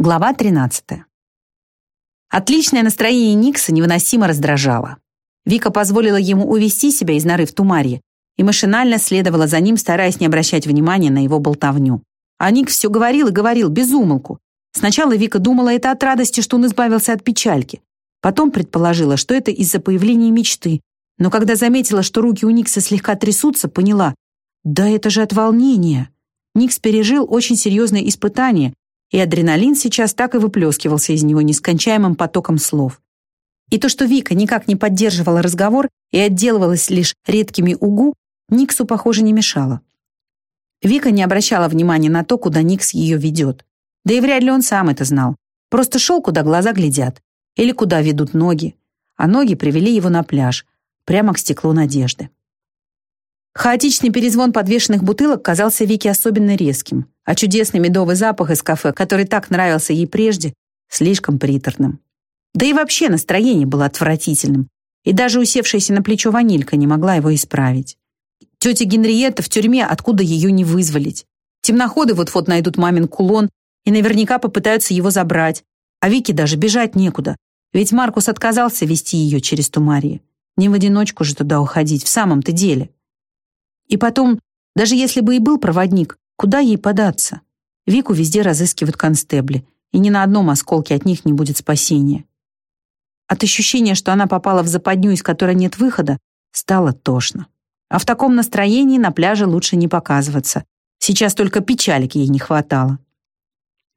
Глава 13. Отличное настроение Никса невыносимо раздражало. Вика позволила ему увести себя из норы в Тумарье и машинально следовала за ним, стараясь не обращать внимания на его болтовню. А Никс все говорил и говорил, без умолку. Сначала Вика думала это от радости, что он избавился от печальки. Потом предположила, что это из-за появления мечты. Но когда заметила, что руки у Никса слегка трясутся, поняла, да это же от волнения. Никс пережил очень серьезное испытание, и адреналин сейчас так и выплескивался из него нескончаемым потоком слов. И то, что Вика никак не поддерживала разговор и отделывалась лишь редкими угу, Никсу, похоже, не мешало. Вика не обращала внимания на то, куда Никс ее ведет. Да и вряд ли он сам это знал. Просто шел, куда глаза глядят. Или куда ведут ноги. А ноги привели его на пляж, прямо к стеклу надежды. Хаотичный перезвон подвешенных бутылок казался Вике особенно резким, а чудесный медовый запах из кафе, который так нравился ей прежде, слишком приторным. Да и вообще настроение было отвратительным, и даже усевшаяся на плечо ванилька не могла его исправить. Тетя Генриетта в тюрьме, откуда ее не вызволить. Темноходы вот-вот найдут мамин кулон и наверняка попытаются его забрать, а Вике даже бежать некуда, ведь Маркус отказался вести ее через Тумарии. Не в одиночку же туда уходить, в самом-то деле. И потом, даже если бы и был проводник, куда ей податься? Вику везде разыскивают констебли, и ни на одном осколке от них не будет спасения. От ощущения, что она попала в западню, из которой нет выхода, стало тошно. А в таком настроении на пляже лучше не показываться. Сейчас только печалик ей не хватало.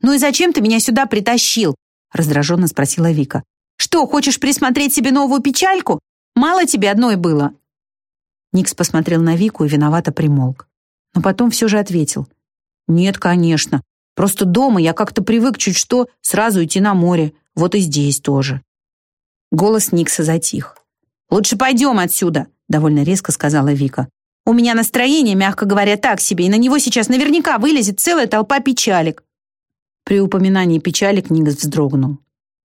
«Ну и зачем ты меня сюда притащил?» раздраженно спросила Вика. «Что, хочешь присмотреть себе новую печальку? Мало тебе одной было?» Никс посмотрел на Вику и виновато примолк. Но потом все же ответил. «Нет, конечно. Просто дома я как-то привык чуть что сразу идти на море. Вот и здесь тоже». Голос Никса затих. «Лучше пойдем отсюда», — довольно резко сказала Вика. «У меня настроение, мягко говоря, так себе, и на него сейчас наверняка вылезет целая толпа печалек». При упоминании печалек Никс вздрогнул.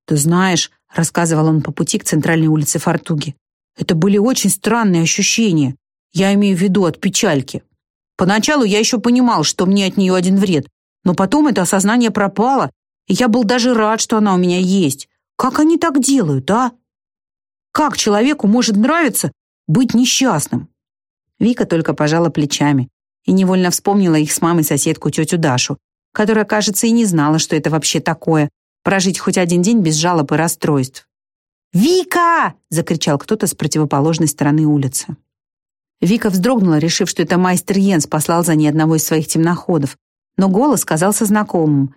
«Ты знаешь», — рассказывал он по пути к центральной улице Фортуги, это были очень странные ощущения. Я имею в виду от печальки. Поначалу я еще понимал, что мне от нее один вред, но потом это осознание пропало, и я был даже рад, что она у меня есть. Как они так делают, а? Как человеку может нравиться быть несчастным? Вика только пожала плечами и невольно вспомнила их с мамой соседку тетю Дашу, которая, кажется, и не знала, что это вообще такое прожить хоть один день без жалоб и расстройств. «Вика!» — закричал кто-то с противоположной стороны улицы. Вика вздрогнула, решив, что это майстер Йенс послал за ней одного из своих темноходов, но голос казался знакомым.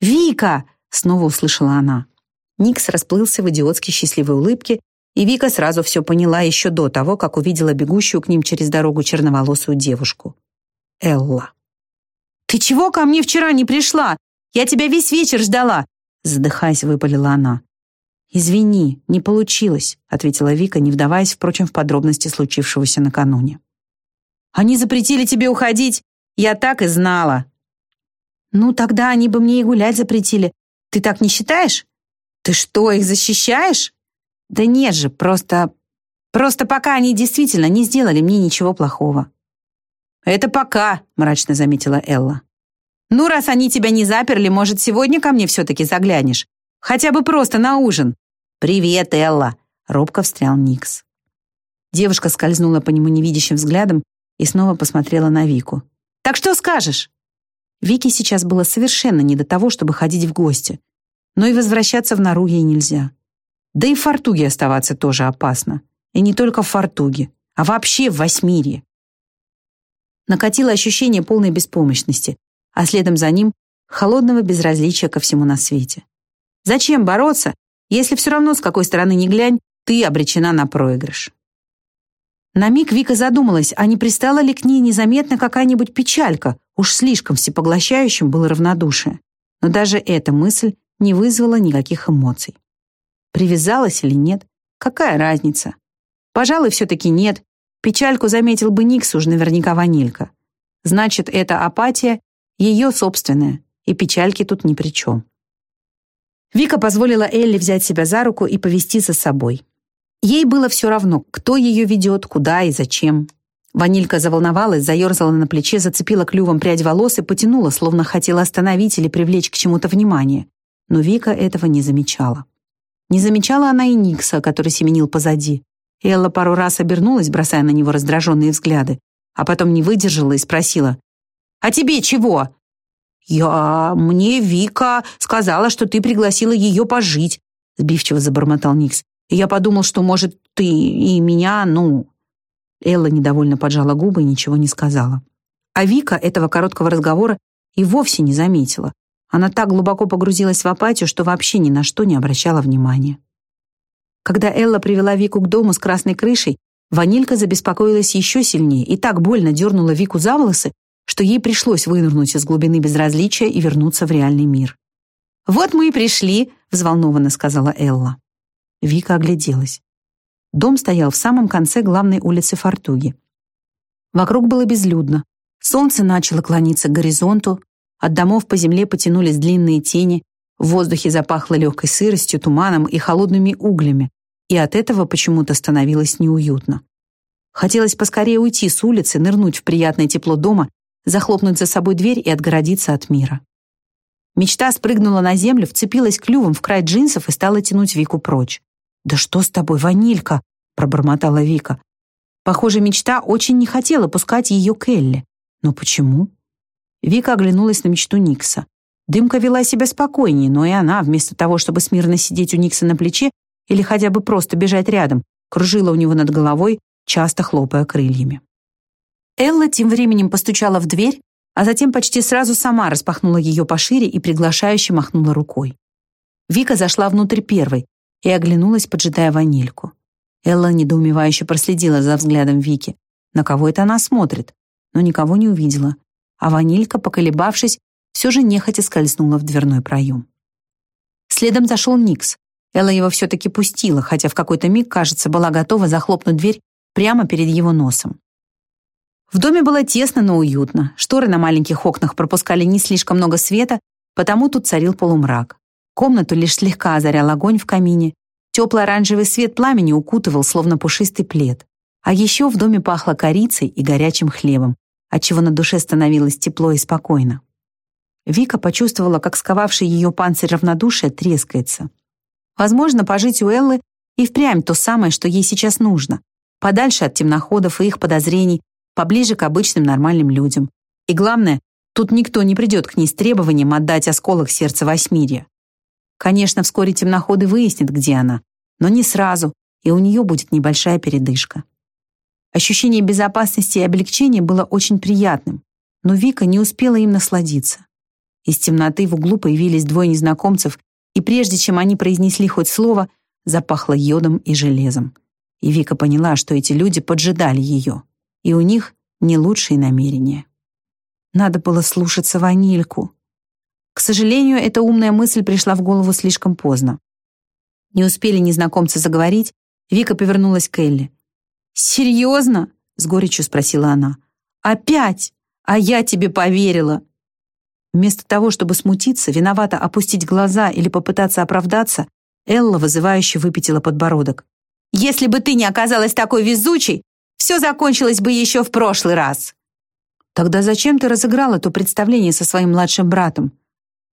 «Вика!» — снова услышала она. Никс расплылся в идиотски счастливой улыбке, и Вика сразу все поняла еще до того, как увидела бегущую к ним через дорогу черноволосую девушку. Элла. «Ты чего ко мне вчера не пришла? Я тебя весь вечер ждала!» Задыхаясь, выпалила она. «Извини, не получилось», — ответила Вика, не вдаваясь, впрочем, в подробности случившегося накануне. «Они запретили тебе уходить? Я так и знала». «Ну, тогда они бы мне и гулять запретили. Ты так не считаешь? Ты что, их защищаешь?» «Да нет же, просто... Просто пока они действительно не сделали мне ничего плохого». «Это пока», — мрачно заметила Элла. «Ну, раз они тебя не заперли, может, сегодня ко мне все-таки заглянешь? Хотя бы просто на ужин. «Привет, Элла!» — робко встрял Никс. Девушка скользнула по нему невидящим взглядом и снова посмотрела на Вику. «Так что скажешь?» Вике сейчас было совершенно не до того, чтобы ходить в гости. Но и возвращаться в нору ей нельзя. Да и в Фортуге оставаться тоже опасно. И не только в Фортуге, а вообще в Восьмирье. Накатило ощущение полной беспомощности, а следом за ним — холодного безразличия ко всему на свете. Зачем бороться, если все равно с какой стороны ни глянь, ты обречена на проигрыш? На миг Вика задумалась, а не пристала ли к ней незаметно какая-нибудь печалька, уж слишком всепоглощающим было равнодушие. Но даже эта мысль не вызвала никаких эмоций. Привязалась или нет? Какая разница? Пожалуй, все-таки нет. Печальку заметил бы Никс уж наверняка ванилька. Значит, эта апатия ее собственная, и печальки тут ни при чем. Вика позволила Элли взять себя за руку и повести за собой. Ей было все равно, кто ее ведет, куда и зачем. Ванилька заволновалась, заерзала на плече, зацепила клювом прядь волос и потянула, словно хотела остановить или привлечь к чему-то внимание. но Вика этого не замечала. Не замечала она и Никса, который семенил позади. Элла пару раз обернулась, бросая на него раздраженные взгляды, а потом не выдержала и спросила, «А тебе чего?» «Я... мне Вика сказала, что ты пригласила ее пожить», сбивчиво забормотал Никс. «И я подумал, что, может, ты и меня, ну...» Элла недовольно поджала губы и ничего не сказала. А Вика этого короткого разговора и вовсе не заметила. Она так глубоко погрузилась в апатию, что вообще ни на что не обращала внимания. Когда Элла привела Вику к дому с красной крышей, Ванилька забеспокоилась еще сильнее и так больно дернула Вику за волосы, что ей пришлось вынырнуть из глубины безразличия и вернуться в реальный мир. «Вот мы и пришли», — взволнованно сказала Элла. Вика огляделась. Дом стоял в самом конце главной улицы Фортуги. Вокруг было безлюдно. Солнце начало клониться к горизонту, от домов по земле потянулись длинные тени, в воздухе запахло легкой сыростью, туманом и холодными углями, и от этого почему-то становилось неуютно. Хотелось поскорее уйти с улицы, нырнуть в приятное тепло дома, захлопнуть за собой дверь и отгородиться от мира. Мечта спрыгнула на землю, вцепилась клювом в край джинсов и стала тянуть Вику прочь. «Да что с тобой, ванилька?» — пробормотала Вика. Похоже, мечта очень не хотела пускать ее к Элли. Но почему? Вика оглянулась на мечту Никса. Дымка вела себя спокойнее, но и она, вместо того, чтобы смирно сидеть у Никса на плече или хотя бы просто бежать рядом, кружила у него над головой, часто хлопая крыльями. Элла тем временем постучала в дверь, а затем почти сразу сама распахнула ее пошире и приглашающе махнула рукой. Вика зашла внутрь первой и оглянулась, поджидая ванильку. Элла недоумевающе проследила за взглядом Вики. На кого это она смотрит? Но никого не увидела а ванилька, поколебавшись, все же нехотя скользнула в дверной проем. Следом зашел Никс. Элла его все-таки пустила, хотя в какой-то миг, кажется, была готова захлопнуть дверь прямо перед его носом. В доме было тесно, но уютно. Шторы на маленьких окнах пропускали не слишком много света, потому тут царил полумрак. Комнату лишь слегка озарял огонь в камине. Теплый оранжевый свет пламени укутывал, словно пушистый плед. А еще в доме пахло корицей и горячим хлебом, отчего на душе становилось тепло и спокойно. Вика почувствовала, как сковавший ее панцирь равнодушия трескается. Возможно, пожить у Эллы и впрямь то самое, что ей сейчас нужно. Подальше от темноходов и их подозрений, поближе к обычным нормальным людям. И главное, тут никто не придет к ней с требованием отдать осколок сердца Восьмирья. Конечно, вскоре темноходы выяснят, где она, но не сразу, и у нее будет небольшая передышка. Ощущение безопасности и облегчения было очень приятным, но Вика не успела им насладиться. Из темноты в углу появились двое незнакомцев, и прежде чем они произнесли хоть слово, запахло йодом и железом. И Вика поняла, что эти люди поджидали ее, и у них не лучшие намерения. Надо было слушаться ванильку. К сожалению, эта умная мысль пришла в голову слишком поздно. Не успели незнакомцы заговорить, Вика повернулась к Элли. «Серьезно?» — с горечью спросила она. «Опять? А я тебе поверила!» Вместо того, чтобы смутиться, виновато опустить глаза или попытаться оправдаться, Элла вызывающе выпятила подбородок. «Если бы ты не оказалась такой везучей, все закончилось бы еще в прошлый раз!» «Тогда зачем ты разыграла то представление со своим младшим братом?»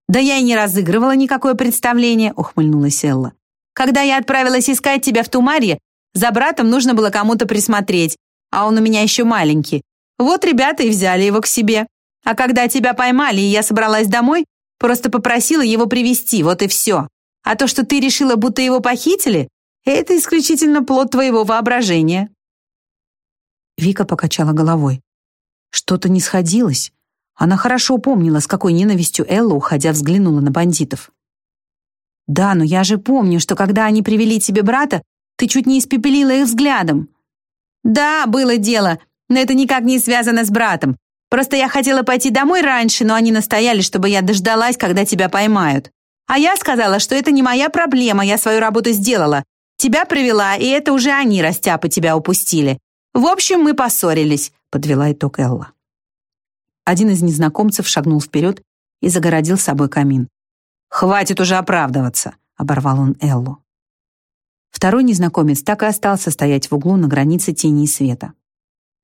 «Да я и не разыгрывала никакое представление», — ухмыльнулась Элла. «Когда я отправилась искать тебя в Тумарье, за братом нужно было кому-то присмотреть, а он у меня еще маленький. Вот ребята и взяли его к себе. А когда тебя поймали, и я собралась домой, просто попросила его привести, вот и все. А то, что ты решила, будто его похитили, это исключительно плод твоего воображения». Вика покачала головой. Что-то не сходилось. Она хорошо помнила, с какой ненавистью Элла, уходя, взглянула на бандитов. «Да, но я же помню, что когда они привели тебе брата, ты чуть не испепелила их взглядом». «Да, было дело, но это никак не связано с братом. Просто я хотела пойти домой раньше, но они настояли, чтобы я дождалась, когда тебя поймают. А я сказала, что это не моя проблема, я свою работу сделала. Тебя привела, и это уже они, растяпы, тебя упустили. В общем, мы поссорились», — подвела итог Элла. Один из незнакомцев шагнул вперед и загородил собой камин. «Хватит уже оправдываться», — оборвал он Эллу. Второй незнакомец так и остался стоять в углу на границе тени и света.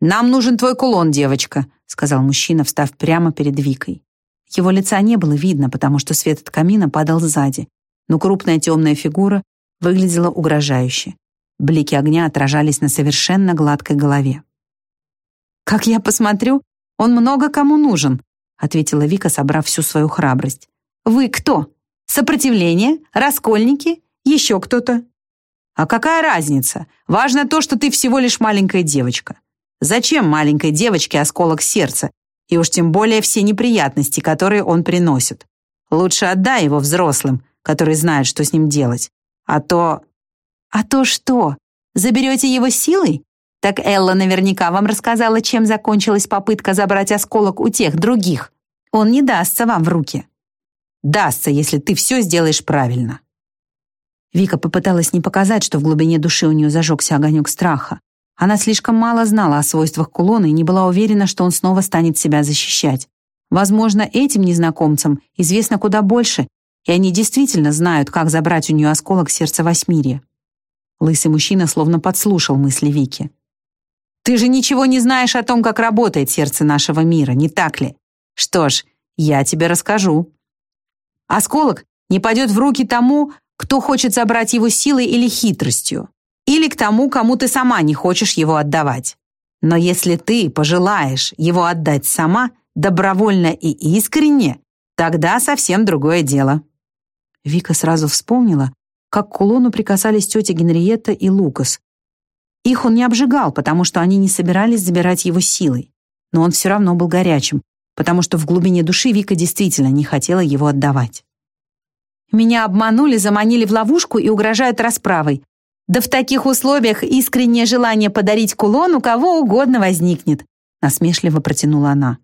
«Нам нужен твой кулон, девочка», — сказал мужчина, встав прямо перед Викой. Его лица не было видно, потому что свет от камина падал сзади, но крупная темная фигура выглядела угрожающе. Блики огня отражались на совершенно гладкой голове. «Как я посмотрю, он много кому нужен», ответила Вика, собрав всю свою храбрость. «Вы кто? Сопротивление? Раскольники? Еще кто-то?» «А какая разница? Важно то, что ты всего лишь маленькая девочка. Зачем маленькой девочке осколок сердца, и уж тем более все неприятности, которые он приносит? Лучше отдай его взрослым, которые знают, что с ним делать. А то... А то что? Заберете его силой? Так Элла наверняка вам рассказала, чем закончилась попытка забрать осколок у тех других. Он не дастся вам в руки. Дастся, если ты все сделаешь правильно. Вика попыталась не показать, что в глубине души у нее зажегся огонек страха. Она слишком мало знала о свойствах кулона и не была уверена, что он снова станет себя защищать. Возможно, этим незнакомцам известно куда больше, и они действительно знают, как забрать у нее осколок сердца Восьмирия. Лысый мужчина словно подслушал мысли Вики. «Ты же ничего не знаешь о том, как работает сердце нашего мира, не так ли? Что ж, я тебе расскажу. Осколок не пойдет в руки тому, кто хочет забрать его силой или хитростью, или к тому, кому ты сама не хочешь его отдавать. Но если ты пожелаешь его отдать сама, добровольно и искренне, тогда совсем другое дело. Вика сразу вспомнила, как к кулону прикасались тетя Генриетта и Лукас. Их он не обжигал, потому что они не собирались забирать его силой. Но он все равно был горячим, потому что в глубине души Вика действительно не хотела его отдавать. «Меня обманули, заманили в ловушку и угрожают расправой. Да в таких условиях искреннее желание подарить кулон у кого угодно возникнет», насмешливо протянула она.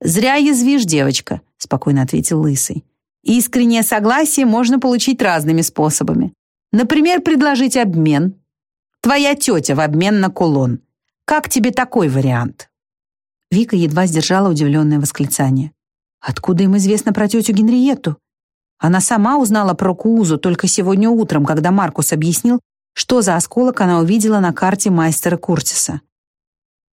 «Зря язвишь, девочка», — спокойно ответил Лысый. Искреннее согласие можно получить разными способами. Например, предложить обмен. Твоя тетя в обмен на кулон. Как тебе такой вариант?» Вика едва сдержала удивленное восклицание. «Откуда им известно про тетю Генриетту?» Она сама узнала про Куузу только сегодня утром, когда Маркус объяснил, что за осколок она увидела на карте мастера Куртиса.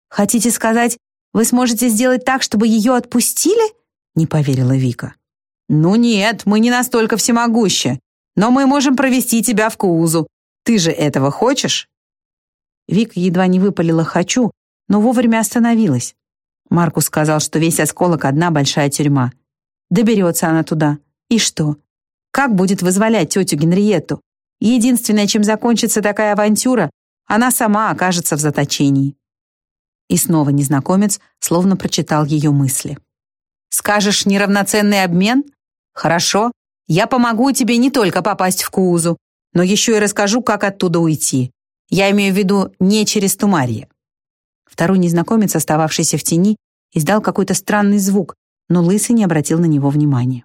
«Хотите сказать, вы сможете сделать так, чтобы ее отпустили?» не поверила Вика. «Ну нет, мы не настолько всемогущи, но мы можем провести тебя в Куузу. Ты же этого хочешь?» Вика едва не выпалила «хочу», но вовремя остановилась. Маркус сказал, что весь осколок — одна большая тюрьма. Доберется она туда. И что? Как будет вызволять тетю Генриетту? Единственное, чем закончится такая авантюра, она сама окажется в заточении. И снова незнакомец словно прочитал ее мысли. «Скажешь, неравноценный обмен? Хорошо, я помогу тебе не только попасть в Куузу, но еще и расскажу, как оттуда уйти. Я имею в виду не через Тумарье». Второй незнакомец, остававшийся в тени, издал какой-то странный звук, но Лысый не обратил на него внимания.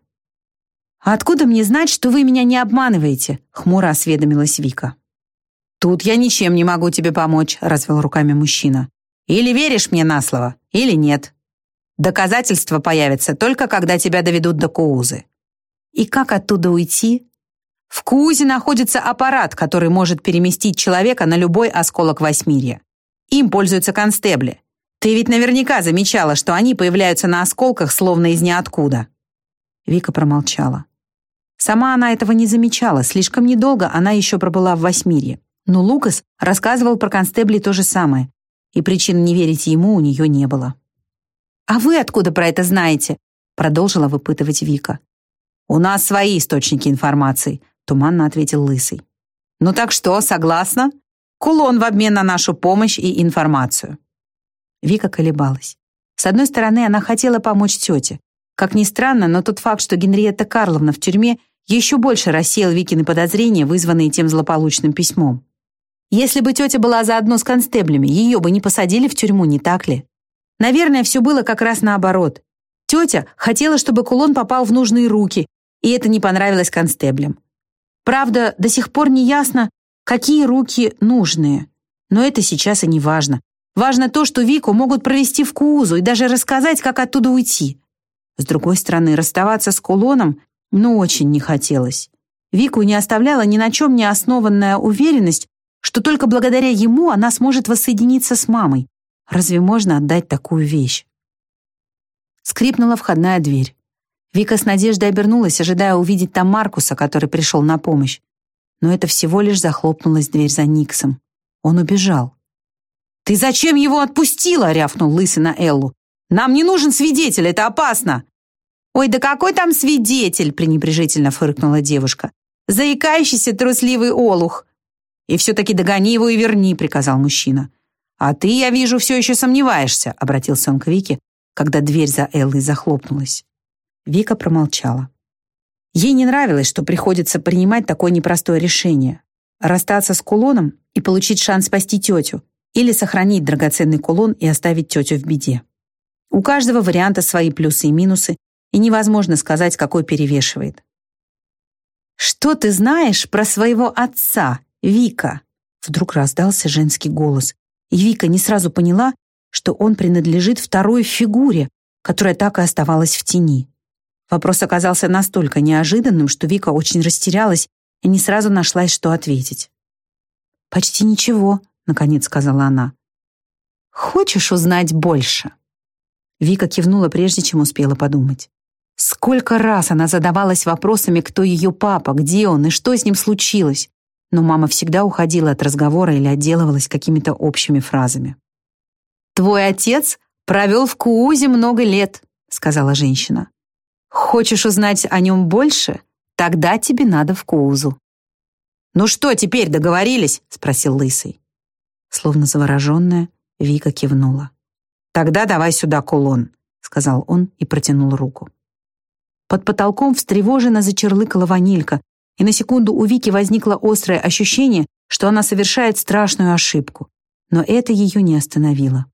«А откуда мне знать, что вы меня не обманываете?» — хмуро осведомилась Вика. «Тут я ничем не могу тебе помочь», — развел руками мужчина. «Или веришь мне на слово, или нет. Доказательства появятся только когда тебя доведут до Куузы. И как оттуда уйти? В Куузе находится аппарат, который может переместить человека на любой осколок Восьмирья. Им пользуются констебли. Ты ведь наверняка замечала, что они появляются на осколках словно из ниоткуда. Вика промолчала. Сама она этого не замечала, слишком недолго она еще пробыла в Восьмирье. Но Лукас рассказывал про констебли то же самое, и причин не верить ему у нее не было. «А вы откуда про это знаете?» продолжила выпытывать Вика. «У нас свои источники информации», — туманно ответил Лысый. «Ну так что, согласна? Кулон в обмен на нашу помощь и информацию». Вика колебалась. С одной стороны, она хотела помочь тете. Как ни странно, но тот факт, что Генриетта Карловна в тюрьме, еще больше рассеял Викины подозрения, вызванные тем злополучным письмом. Если бы тетя была заодно с констеблями, ее бы не посадили в тюрьму, не так ли? Наверное, все было как раз наоборот. Тетя хотела, чтобы кулон попал в нужные руки, и это не понравилось констеблям. Правда, до сих пор не ясно, какие руки нужные. Но это сейчас и не важно. Важно то, что Вику могут провести в Куузу и даже рассказать, как оттуда уйти. С другой стороны, расставаться с кулоном ну очень не хотелось. Вику не оставляла ни на чем не основанная уверенность, что только благодаря ему она сможет воссоединиться с мамой. Разве можно отдать такую вещь? Скрипнула входная дверь. Вика с надеждой обернулась, ожидая увидеть там Маркуса, который пришел на помощь. Но это всего лишь захлопнулась дверь за Никсом. Он убежал. «Ты зачем его отпустила?» — рявкнул Лысый на Эллу. «Нам не нужен свидетель, это опасно!» «Ой, да какой там свидетель!» — пренебрежительно фыркнула девушка. «Заикающийся трусливый олух!» «И все-таки догони его и верни», — приказал мужчина. «А ты, я вижу, все еще сомневаешься», — обратился он к Вике, когда дверь за Эллой захлопнулась. Вика промолчала. Ей не нравилось, что приходится принимать такое непростое решение. Расстаться с кулоном и получить шанс спасти тетю, или сохранить драгоценный кулон и оставить тетю в беде. У каждого варианта свои плюсы и минусы, и невозможно сказать, какой перевешивает. «Что ты знаешь про своего отца, Вика?» Вдруг раздался женский голос, и Вика не сразу поняла, что он принадлежит второй фигуре, которая так и оставалась в тени. Вопрос оказался настолько неожиданным, что Вика очень растерялась и не сразу нашлась, что ответить. «Почти ничего», — наконец сказала она. «Хочешь узнать больше?» Вика кивнула, прежде чем успела подумать. Сколько раз она задавалась вопросами, кто ее папа, где он и что с ним случилось. Но мама всегда уходила от разговора или отделывалась какими-то общими фразами. «Твой отец провел в Куузе много лет», — сказала женщина. Хочешь узнать о нем больше? Тогда тебе надо в Куузу». «Ну что, теперь договорились?» — спросил Лысый. Словно завороженная, Вика кивнула. «Тогда давай сюда кулон», — сказал он и протянул руку. Под потолком встревоженно зачерлыкала ванилька, и на секунду у Вики возникло острое ощущение, что она совершает страшную ошибку. Но это ее не остановило.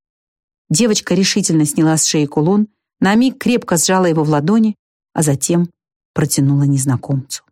Девочка решительно сняла с шеи кулон, на миг крепко сжала его в ладони а затем протянула незнакомцу.